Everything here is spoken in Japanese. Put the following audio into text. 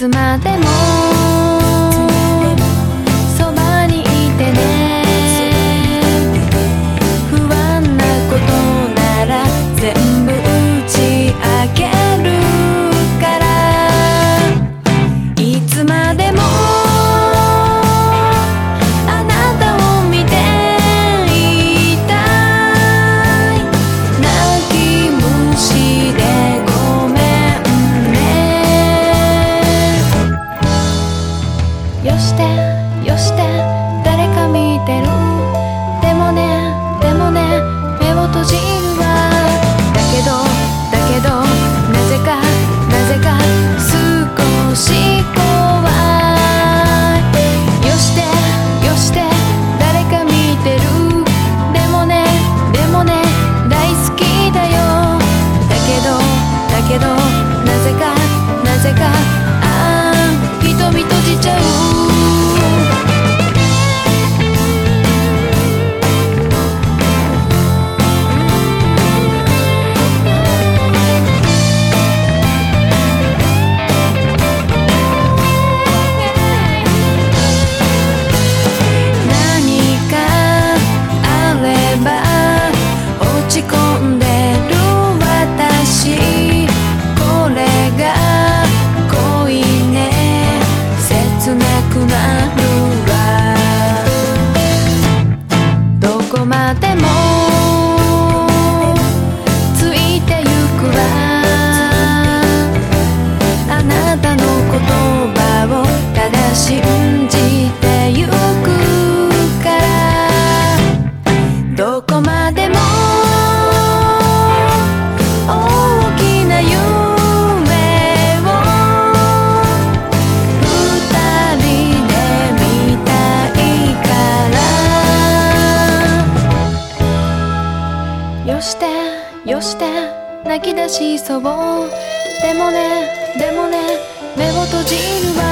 つまでも not 泣き出しそう。でもねでもね目を閉じるわ。